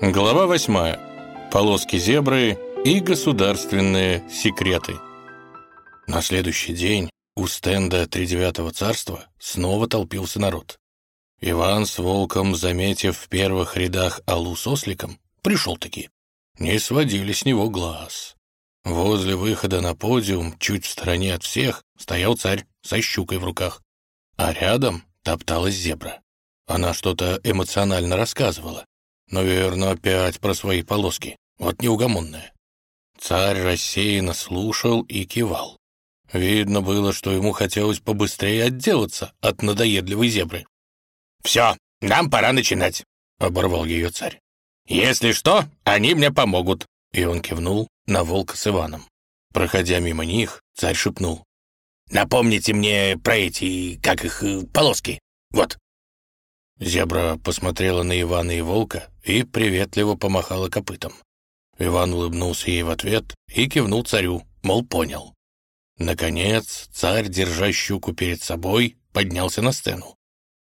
Глава 8. Полоски зебры и государственные секреты. На следующий день у стенда Тридевятого царства снова толпился народ. Иван с волком, заметив в первых рядах Аллу с осликом, пришел-таки. Не сводили с него глаз. Возле выхода на подиум, чуть в стороне от всех, стоял царь со щукой в руках, а рядом топталась зебра. Она что-то эмоционально рассказывала, Наверное, опять про свои полоски. Вот неугомонная. Царь рассеянно слушал и кивал. Видно было, что ему хотелось побыстрее отделаться от надоедливой зебры. «Все, нам пора начинать», — оборвал ее царь. «Если что, они мне помогут». И он кивнул на волка с Иваном. Проходя мимо них, царь шепнул. «Напомните мне про эти, как их, э, полоски. Вот». Зебра посмотрела на Ивана и волка и приветливо помахала копытом. Иван улыбнулся ей в ответ и кивнул царю, мол, понял. Наконец, царь, держа щуку перед собой, поднялся на сцену.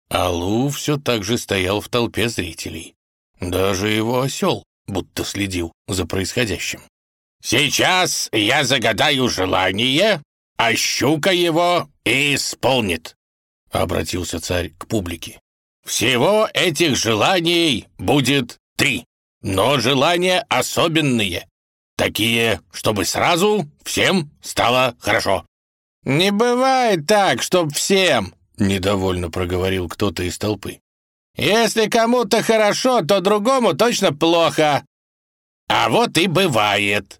Алу все так же стоял в толпе зрителей. Даже его осел будто следил за происходящим. «Сейчас я загадаю желание, а щука его исполнит», — обратился царь к публике. Всего этих желаний будет три, но желания особенные, такие, чтобы сразу всем стало хорошо». «Не бывает так, чтоб всем», — недовольно проговорил кто-то из толпы. «Если кому-то хорошо, то другому точно плохо». «А вот и бывает».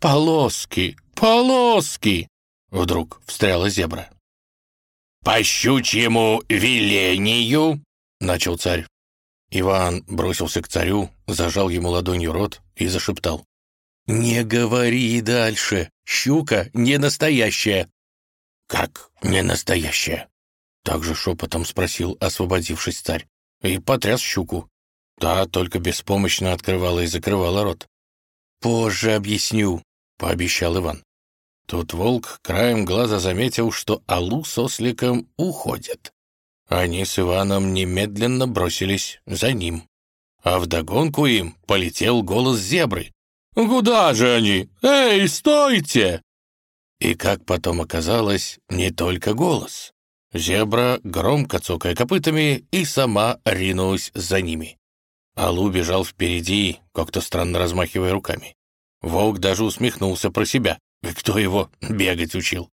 «Полоски, полоски!» — вдруг встряла зебра. «По щучьему велению — начал царь. Иван бросился к царю, зажал ему ладонью рот и зашептал. «Не говори дальше, щука не настоящая». «Как не настоящая?» Также шепотом спросил, освободившись царь, и потряс щуку. Та только беспомощно открывала и закрывала рот. «Позже объясню», — пообещал Иван. Тут волк краем глаза заметил, что Алу с осликом уходят. Они с Иваном немедленно бросились за ним. А вдогонку им полетел голос зебры. «Куда же они? Эй, стойте!» И, как потом оказалось, не только голос. Зебра, громко цокая копытами, и сама ринулась за ними. Алу бежал впереди, как-то странно размахивая руками. Волк даже усмехнулся про себя. Кто его бегать учил?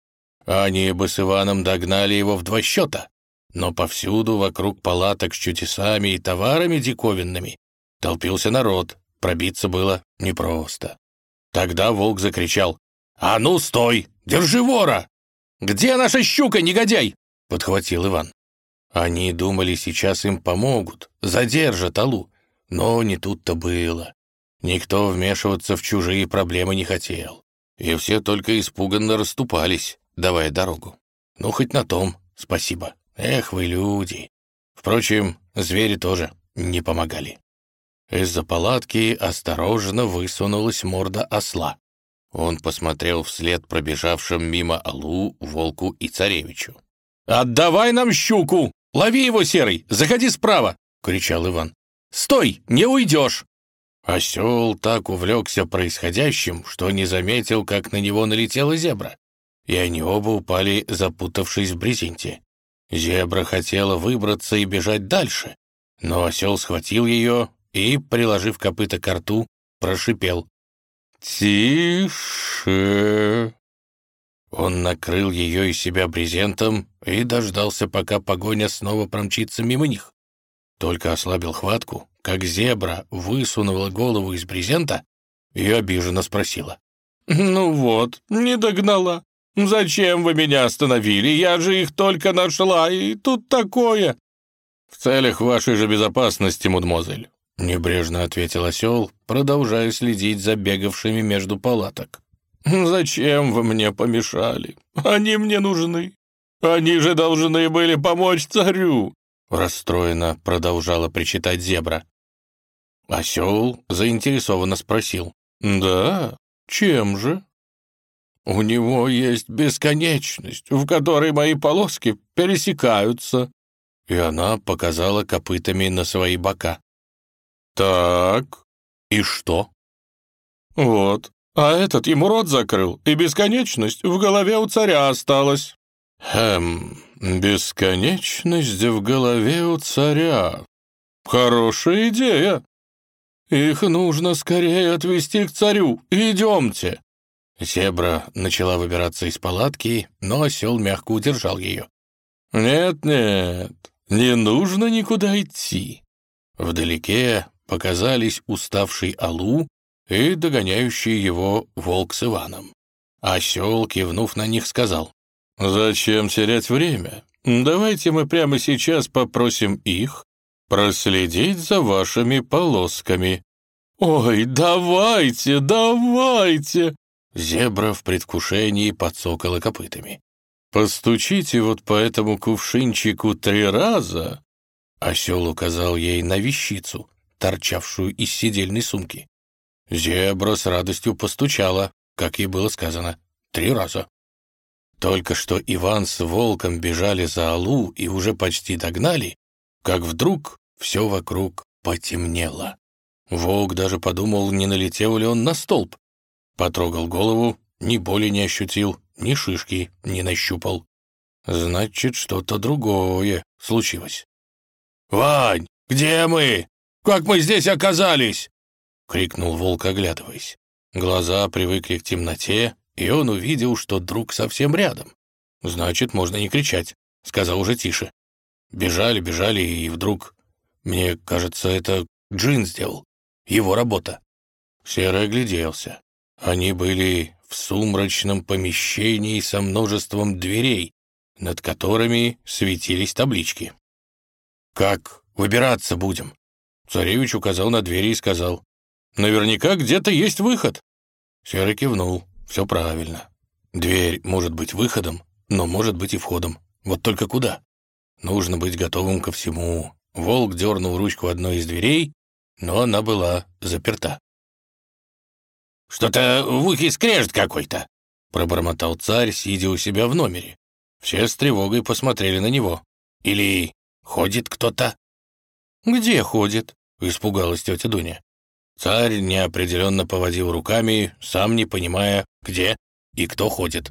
Они бы с Иваном догнали его в два счета но повсюду вокруг палаток с чудесами и товарами диковинными толпился народ, пробиться было непросто. Тогда волк закричал «А ну, стой! Держи вора!» «Где наша щука, негодяй?» — подхватил Иван. Они думали, сейчас им помогут, задержат Алу, но не тут-то было. Никто вмешиваться в чужие проблемы не хотел, и все только испуганно расступались, давая дорогу. Ну, хоть на том спасибо. Эх вы, люди! Впрочем, звери тоже не помогали. Из-за палатки осторожно высунулась морда осла. Он посмотрел вслед пробежавшим мимо Алу, Волку и Царевичу. «Отдавай нам щуку! Лови его, Серый! Заходи справа!» — кричал Иван. «Стой! Не уйдешь!» Осел так увлекся происходящим, что не заметил, как на него налетела зебра, и они оба упали, запутавшись в брезенте. Зебра хотела выбраться и бежать дальше, но осел схватил ее и, приложив копыта к рту, прошипел. «Тише!» Он накрыл ее и себя брезентом и дождался, пока погоня снова промчится мимо них. Только ослабил хватку, как зебра высунула голову из брезента и обиженно спросила. «Ну вот, не догнала. «Зачем вы меня остановили? Я же их только нашла, и тут такое!» «В целях вашей же безопасности, мудмозель», — небрежно ответил осел, продолжая следить за бегавшими между палаток. «Зачем вы мне помешали? Они мне нужны. Они же должны были помочь царю!» Расстроенно продолжала причитать зебра. Осел заинтересованно спросил. «Да? Чем же?» У него есть бесконечность, в которой мои полоски пересекаются». И она показала копытами на свои бока. «Так, И что? Вот. А этот ему рот закрыл, и бесконечность в голове у царя осталась. Хм, бесконечность в голове у царя. Хорошая идея. Их нужно скорее отвезти к царю. Идемте. Зебра начала выбираться из палатки, но осел мягко удержал ее. «Нет-нет, не нужно никуда идти». Вдалеке показались уставший Алу и догоняющий его волк с Иваном. Осел, кивнув на них, сказал, «Зачем терять время? Давайте мы прямо сейчас попросим их проследить за вашими полосками». «Ой, давайте, давайте!» Зебра в предвкушении подсокала копытами. «Постучите вот по этому кувшинчику три раза!» Осел указал ей на вещицу, торчавшую из сидельной сумки. Зебра с радостью постучала, как ей было сказано, три раза. Только что Иван с волком бежали за Алу и уже почти догнали, как вдруг все вокруг потемнело. Волк даже подумал, не налетел ли он на столб. Потрогал голову, ни боли не ощутил, ни шишки не нащупал. Значит, что-то другое случилось. «Вань, где мы? Как мы здесь оказались?» — крикнул волк, оглядываясь. Глаза привыкли к темноте, и он увидел, что друг совсем рядом. «Значит, можно не кричать», — сказал уже тише. Бежали, бежали, и вдруг... Мне кажется, это Джин сделал. Его работа. Серый огляделся. Они были в сумрачном помещении со множеством дверей, над которыми светились таблички. «Как выбираться будем?» Царевич указал на двери и сказал. «Наверняка где-то есть выход». Серый кивнул. «Все правильно. Дверь может быть выходом, но может быть и входом. Вот только куда? Нужно быть готовым ко всему». Волк дернул ручку одной из дверей, но она была заперта. «Что-то в ухе скрежет какой-то», — пробормотал царь, сидя у себя в номере. Все с тревогой посмотрели на него. «Или ходит кто-то?» «Где ходит?» — испугалась тетя Дуня. Царь неопределенно поводил руками, сам не понимая, где и кто ходит.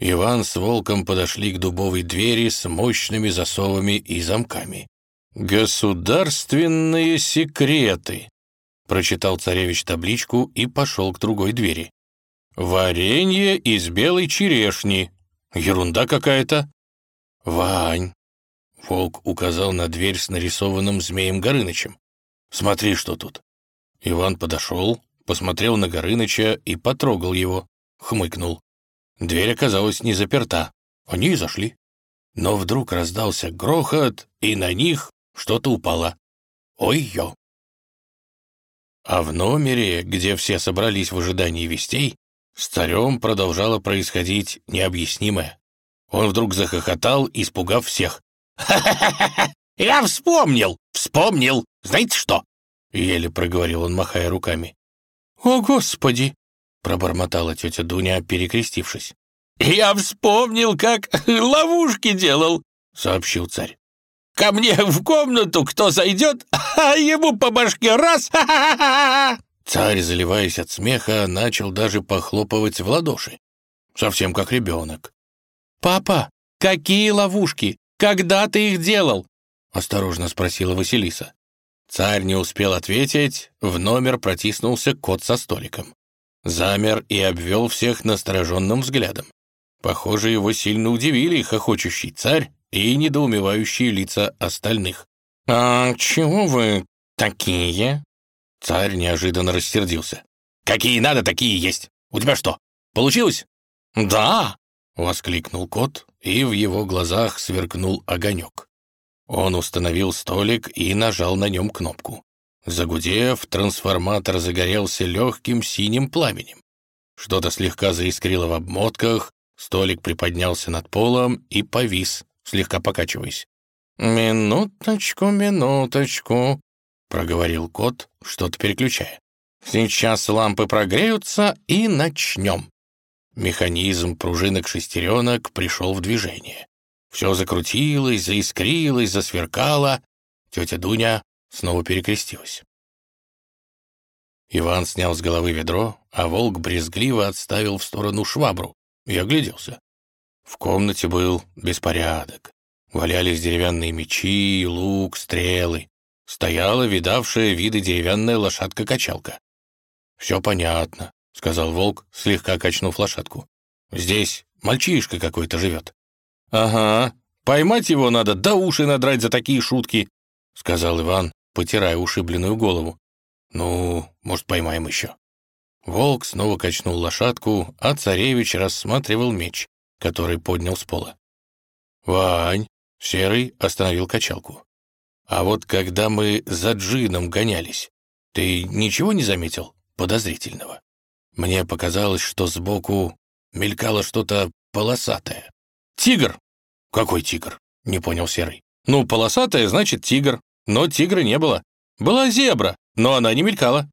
Иван с волком подошли к дубовой двери с мощными засовами и замками. «Государственные секреты», — прочитал царевич табличку и пошел к другой двери. «Варенье из белой черешни. Ерунда какая-то». «Вань», — волк указал на дверь с нарисованным змеем Горынычем. «Смотри, что тут». Иван подошел, посмотрел на Горыныча и потрогал его, хмыкнул. Дверь оказалась не заперта. Они и зашли. Но вдруг раздался грохот, и на них что-то упало. Ой-ё! А в номере, где все собрались в ожидании вестей, с царем продолжало происходить необъяснимое. Он вдруг захохотал, испугав всех. «Ха-ха-ха! Я вспомнил! Вспомнил! Знаете что?» Еле проговорил он, махая руками. «О, Господи!» — пробормотала тетя Дуня, перекрестившись. «Я вспомнил, как ловушки делал!» — сообщил царь. Ко мне в комнату кто зайдет, а ему по башке раз! Царь, заливаясь от смеха, начал даже похлопывать в ладоши. Совсем как ребенок. «Папа, какие ловушки? Когда ты их делал?» — осторожно спросила Василиса. Царь не успел ответить, в номер протиснулся кот со столиком. Замер и обвел всех настороженным взглядом. Похоже, его сильно удивили хохочущий царь и недоумевающие лица остальных. «А чего вы такие?» Царь неожиданно рассердился. «Какие надо, такие есть. У тебя что, получилось?» «Да!» — воскликнул кот, и в его глазах сверкнул огонек. Он установил столик и нажал на нем кнопку. Загудев, трансформатор загорелся легким синим пламенем. Что-то слегка заискрило в обмотках, столик приподнялся над полом и повис, слегка покачиваясь. «Минуточку, минуточку», — проговорил кот, что-то переключая. «Сейчас лампы прогреются и начнем». Механизм пружинок-шестеренок пришел в движение. Все закрутилось, заискрилось, засверкало. Тетя Дуня снова перекрестилась. Иван снял с головы ведро, а волк брезгливо отставил в сторону швабру и огляделся. В комнате был беспорядок. Валялись деревянные мечи, лук, стрелы. Стояла видавшая виды деревянная лошадка-качалка. «Все понятно», — сказал волк, слегка качнув лошадку. «Здесь мальчишка какой-то живет». «Ага, поймать его надо, да уши надрать за такие шутки», — сказал Иван, потирая ушибленную голову. «Ну, может, поймаем еще». Волк снова качнул лошадку, а царевич рассматривал меч, который поднял с пола. «Вань!» — Серый остановил качалку. «А вот когда мы за джином гонялись, ты ничего не заметил подозрительного? Мне показалось, что сбоку мелькало что-то полосатое». «Тигр!» «Какой тигр?» — не понял Серый. «Ну, полосатое, значит, тигр. Но тигра не было. Была зебра, но она не мелькала».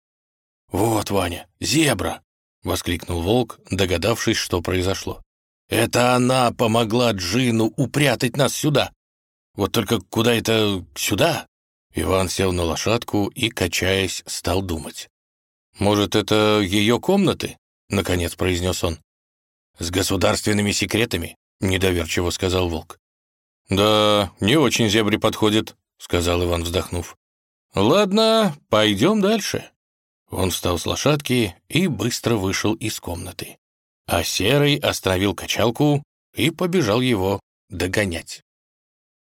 «Вот, Ваня, зебра!» — воскликнул волк, догадавшись, что произошло. «Это она помогла Джину упрятать нас сюда. Вот только куда это сюда?» Иван сел на лошадку и, качаясь, стал думать. «Может, это ее комнаты?» — наконец произнес он. «С государственными секретами?» — недоверчиво сказал волк. «Да, не очень зебре подходит», — сказал Иван, вздохнув. «Ладно, пойдем дальше». Он встал с лошадки и быстро вышел из комнаты. А Серый остановил качалку и побежал его догонять.